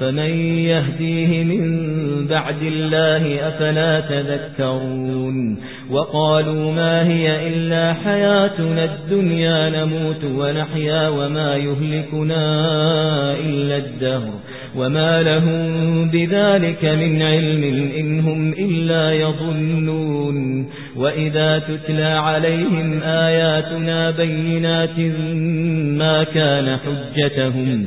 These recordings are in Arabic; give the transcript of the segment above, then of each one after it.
فمن يهديه من بعد الله أفلا تذكرون وقالوا ما هي إلا حياتنا الدنيا نموت ونحيا وما يهلكنا إلا الدهر وما لهم بذلك من علم إنهم إلا يظنون وإذا تتلى عليهم آياتنا بينات ما كان حجتهم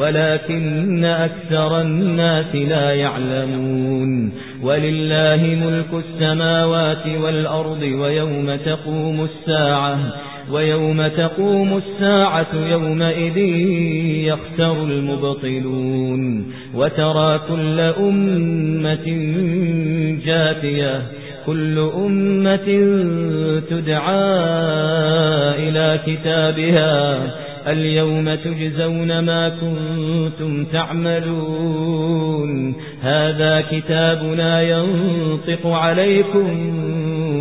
ولكن أكثر الناس لا يعلمون ولله ملك السماوات والأرض ويوم تقوم الساعة ويوم تقوم الساعة يومئذ يخسر المبطلون وترى كل أمة جاثية كل أمة تدعى إلى كتابها اليوم تجزون ما كنتم تعملون. هذا كتابنا ينطق عليكم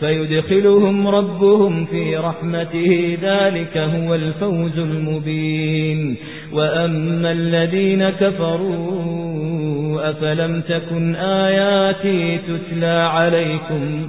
فيدخلهم ربهم في رحمته ذلك هو الفوز المبين. وأما الذين كفروا أفلم تكن آياتي تتلى عليكم؟